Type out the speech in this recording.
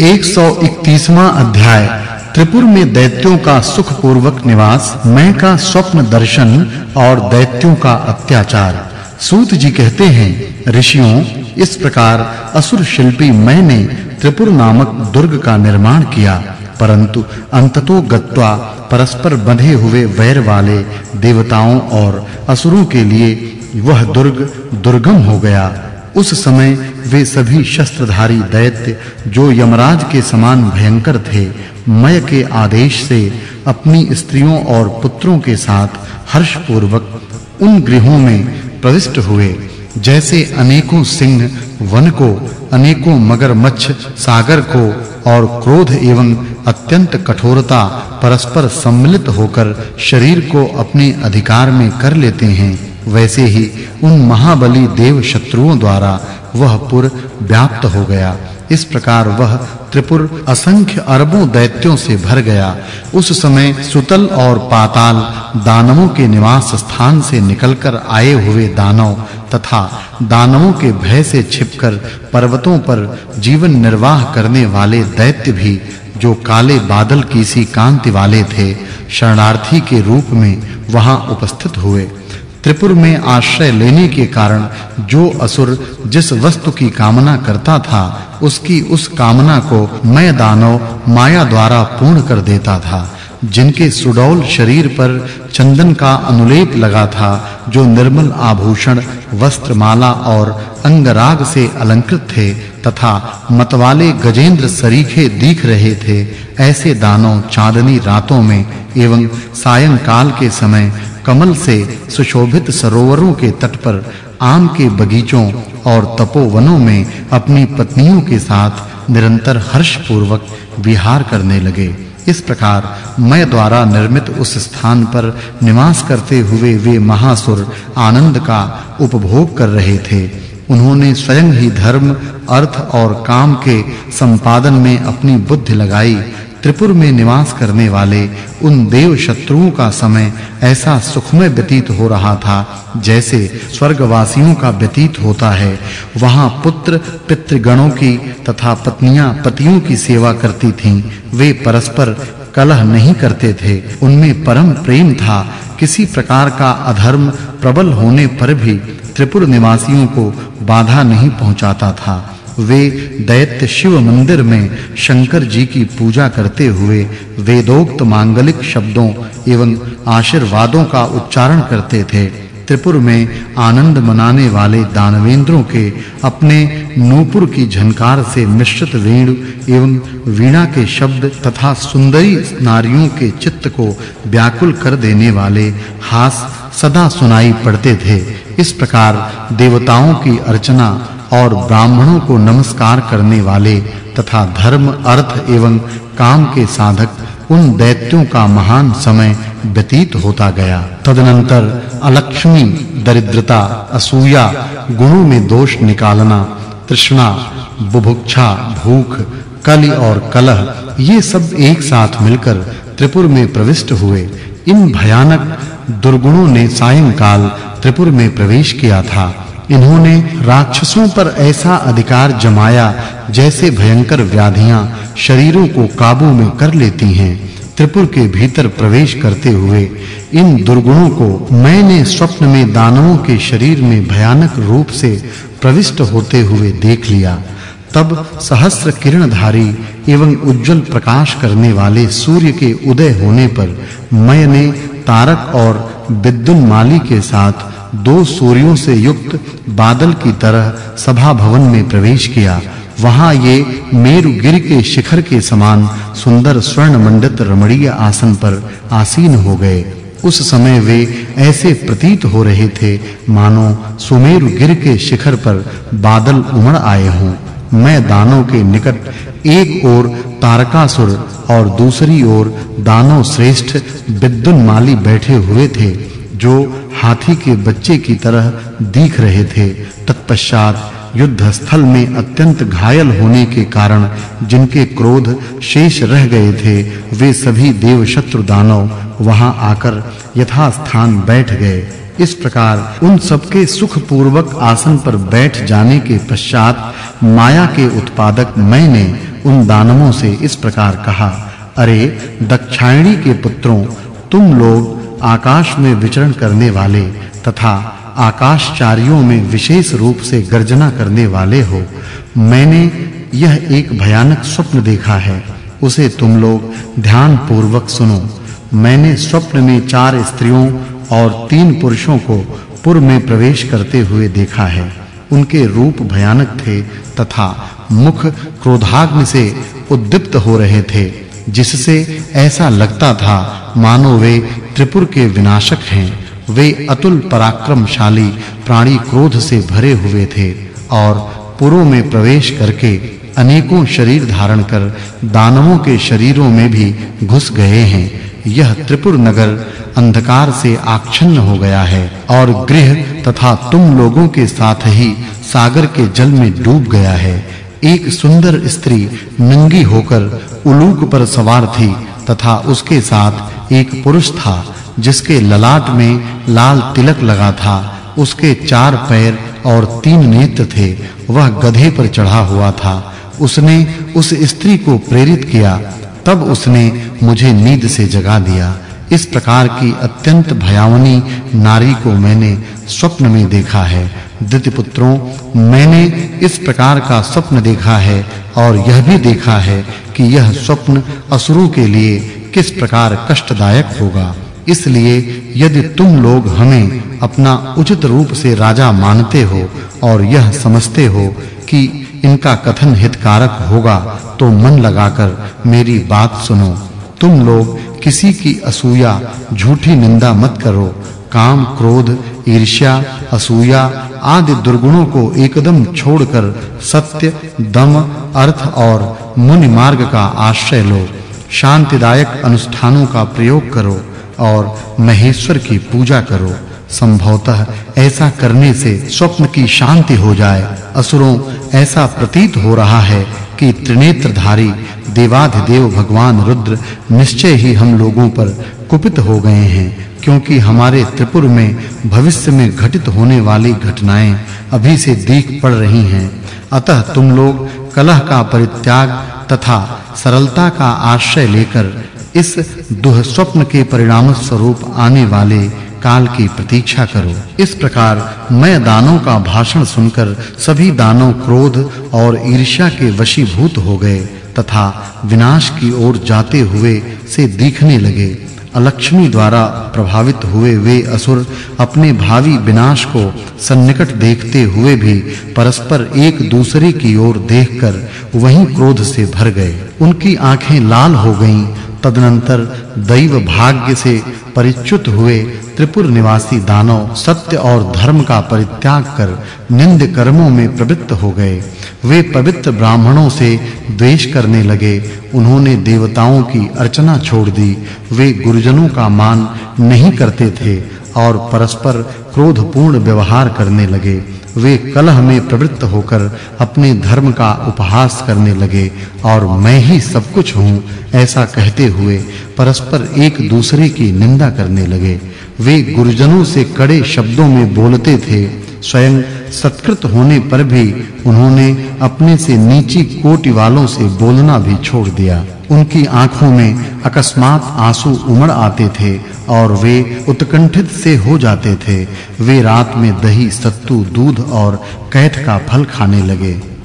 131वां अध्याय, त्रिपुर में दैत्यों का सुख पूर्वक निवास, मैं का स्वप्न दर्शन और दैत्यों का अत्याचार। सूत जी कहते हैं, ऋषियों, इस प्रकार असुर शिल्पी मैंने त्रिपुर नामक दुर्ग का निर्माण किया। परंतु अंततो गत्वा परस्पर बंधे हुए वैर वाले देवताओं और असुरों के लिए वह दुर्ग दुर्गम हो गया। उस समय वे सभी शस्त्रधारी दैत्य जो यमराज के समान भयंकर थे, मय के आदेश से अपनी स्त्रियों और पुत्रों के साथ हर्ष पूर्वक उन गृहों में प्रविष्ट हुए, जैसे अनेकों सिंह वन को, अनेकों मगरमच्छ, सागर को और क्रोध एवं अत्यंत कठोरता परस्पर सम्मिलित होकर शरीर को अपने अधिकार में कर लेते हैं। वैसे ही उन महाबली देव शत्रुओं द्वारा वह पुर व्याप्त हो गया। इस प्रकार वह त्रिपुर असंख्य अरबों दैत्यों से भर गया। उस समय सुतल और पाताल दानवों के निवास स्थान से निकलकर आए हुए दानव तथा दानवों के भय से छिपकर पर्वतों पर जीवन निर्वाह करने वाले दैत्य भी, जो काले बादल की सी कांति वाले थे, शरणार्थी के रूप में वहाँ उपस्थित हुए। त्रिपुर में आश्रय लेने के कारण जो असुर जिस वस्तु की कामना करता था, उसकी उस कामना को मैं दानव माया द्वारा पूर्ण कर देता था, जिनके सुडौल शरीर पर चंदन का अनुलेप लगा था, जो निर्मल आभूषण, वस्त्रमाला और अंगराग से अलंकृत थे तथा मतवाले गजेंद्र सरीखे दिख रहे थे, ऐसे दानव चांदनी रातों में एवं सायंकाल के समय कमल से सुशोभित सरोवरों के तट पर आम के बगीचों और तपोवनों में अपनी पत्नियों के साथ निरंतर हर्ष पूर्वक विहार करने लगे। इस प्रकार मैं द्वारा निर्मित उस स्थान पर निवास करते हुए वे महासुर आनंद का उपभोग कर रहे थे। उन्होंने स्वयं ही धर्म, अर्थ और काम के संपादन में अपनी बुद्धि लगाई त्रिपुर में निवास करने वाले उन देव शत्रुओं का समय ऐसा सुखमय व्यतीत हो रहा था, जैसे स्वर्गवासियों का व्यतीत होता है। वहाँ पुत्र पितृगणों की तथा पत्नियाँ पतियों की सेवा करती थीं। वे परस्पर कलह नहीं करते थे। उनमें परम प्रेम था। किसी प्रकार का अधर्म प्रबल होने पर भी त्रिपुर निवासियों को बाधा नहीं पहुंचाता था। वे दैत्य शिव मंदिर में शंकर जी की पूजा करते हुए वेदोक्त मांगलिक शब्दों एवं आशीर्वादों का उच्चारण करते थे। त्रिपुर में आनंद मनाने वाले दानवेंद्रों के अपने नूपुर की झनकार से मिश्रित वेणु एवं वीणा के शब्द तथा सुंदरी नारियों के चित्त को व्याकुल कर देने वाले हास सदा सुनाई पड़ते थे। इस प्रकार देवताओं की अर्चना और ब्राह्मणों को नमस्कार करने वाले तथा धर्म, अर्थ एवं काम के साधक उन दैत्यों का महान समय व्यतीत होता गया। तदनंतर अलक्ष्मी, दरिद्रता, असूया, गुणों में दोष निकालना, तृष्णा, बुभुक्षा, भूख, कली और कलह, ये सब एक साथ मिलकर त्रिपुर में प्रविष्ट हुए। इन भयानक दुर्गुणों ने सायंकाल त्रिपुर में प्रवेश किया था। इन्होंने राक्षसों पर ऐसा अधिकार जमाया जैसे भयंकर व्याधियाँ शरीरों को काबू में कर लेती हैं। त्रिपुर के भीतर प्रवेश करते हुए इन दुर्गुणों को मैंने स्वप्न में दानवों के शरीर में भयानक रूप से प्रविष्ट होते हुए देख लिया। तब सहस्र किरणधारी एवं उज्जवल प्रकाश करने वाले सूर्य के उदय होने पर मैंने तारक और विद्युन माली के साथ दो सूर्यों से युक्त बादल की तरह सभा भवन में प्रवेश किया। वहाँ ये मेरुगिरि के शिखर के समान सुंदर स्वर्ण मंडित रमणीय आसन पर आसीन हो गए। उस समय वे ऐसे प्रतीत हो रहे थे, मानो सुमेरु गिर के शिखर पर बादल उमड़ आए हों। मैं दानों के निकट एक ओर तारकासुर और दूसरी ओर दानव श्रेष्ठ विद्युन माली बैठे हुए थे। जो हाथी के बच्चे की तरह दिख रहे थे। तत्पश्चात युद्ध स्थल में अत्यंत घायल होने के कारण जिनके क्रोध शेष रह गए थे, वे सभी देव शत्रु दानव वहाँ आकर यथा स्थान बैठ गए। इस प्रकार उन सबके सुख पूर्वक आसन पर बैठ जाने के पश्चात माया के उत्पादक मैंने उन दानवों से इस प्रकार कहा, अरे, दक्षायणी के पुत्रों, तुम लोग आकाश में विचरण करने वाले तथा आकाशचारियों में विशेष रूप से गर्जना करने वाले हो, मैंने यह एक भयानक स्वप्न देखा है। उसे तुम लोग ध्यान पूर्वक सुनो। मैंने स्वप्न में चार स्त्रियों और तीन पुरुषों को पुर में प्रवेश करते हुए देखा है। उनके रूप भयानक थे तथा मुख क्रोधाग्नि से उद्दीप्त हो रहे थे, जिससे ऐसा लगता था मानो वे त्रिपुर के विनाशक हैं। वे अतुल पराक्रमशाली, प्राणी क्रोध से भरे हुए थे और पुरों में प्रवेश करके अनेकों शरीर धारण कर दानवों के शरीरों में भी घुस गए हैं। यह त्रिपुर नगर अंधकार से आच्छन्न हो गया है और गृह तथा तुम लोगों के साथ ही सागर के जल में डूब गया है। एक सुंदर स्त्री नंगी होकर उलूक पर सवार थी तथा उसके साथ एक पुरुष था, जिसके ललाट में लाल तिलक लगा था। उसके चार पैर और तीन नेत्र थे। वह गधे पर चढ़ा हुआ था। उसने उस स्त्री को प्रेरित किया। तब उसने मुझे नींद से जगा दिया। इस प्रकार की अत्यंत भयावनी नारी को मैंने स्वप्न में देखा है। दिति पुत्रों मैंने इस प्रकार का स्वप्न देखा है और यह भी देखा है कि यह स्वप्न असुरों के लिए किस प्रकार कष्टदायक होगा। इसलिए यदि तुम लोग हमें अपना उचित रूप से राजा मानते हो और यह समझते हो कि इनका कथन हितकारक होगा तो मन लगाकर मेरी बात सुनो। तुम लोग किसी की असूया, झूठी निंदा मत करो। काम क्रोध, ईर्ष्या, असूया आदि दुर्गुणों को एकदम छोड़कर सत्य, दम, अर्थ और मुनि मार्ग का आश्रय लो, शांतिदायक अनुष्ठानों का प्रयोग करो और महेश्वर की पूजा करो। संभवतः ऐसा करने से स्वप्न की शांति हो जाए। असुरों, ऐसा प्रतीत हो रहा है कि त्रिनेत्रधारी देवाधिदेव भगवान रुद्र निश्चय ही हम लोगों पर कुपित हो गए हैं, क्योंकि हमारे त्रिपुर में भविष्य में घटित होने वाली घटनाएँ अभी से दिख पड़ रही हैं। अतः तुम लोग कलह का परित्याग तथा सरलता का आश्रय लेकर इस दुःस्वप्न के परिणाम स्वरूप आने वाले काल की प्रतीक्षा करो। इस प्रकार मैं दानों का भाषण सुनकर सभी दानों क्रोध और ईर्ष्या के वशीभूत हो गए तथा विनाश की ओर जाते हुए से दिखने लगे। अलक्ष्मी द्वारा प्रभावित हुए वे असुर अपने भावी विनाश को सन्निकट देखते हुए भी परस्पर एक दूसरे की ओर देखकर वहीं क्रोध से भर गए। उनकी आँखें लाल हो गईं तदनंतर दैव भाग्य से परिच्युत हुए त्रिपुर निवासी दानव सत्य और धर्म का परित्याग कर निंद कर्मों में प्रवृत्त हो गए। वे पवित्र ब्राह्मणों से द्वेष करने लगे। उन्होंने देवताओं की अर्चना छोड़ दी। वे गुरुजनों का मान नहीं करते थे और परस्पर क्रोधपूर्ण व्यवहार करने लगे। वे कलह में प्रवृत्त होकर अपने धर्म का उपहास करने लगे और मैं ही सब कुछ हूँ, ऐसा कहते हुए परस्पर एक दूसरे की निंदा करने लगे। वे गुरुजनों से कड़े शब्दों में बोलते थे, स्वयं सत्कृत होने पर भी उन्होंने अपने से नीची कोटि वालों से बोलना भी छोड़ दिया। उनकी आँखों में अकस्मात आँसू उमड़ आते थे और वे उत्कंठित से हो जाते थे। वे रात में दही, सत्तू, दूध और कैथ का फल खाने लगे।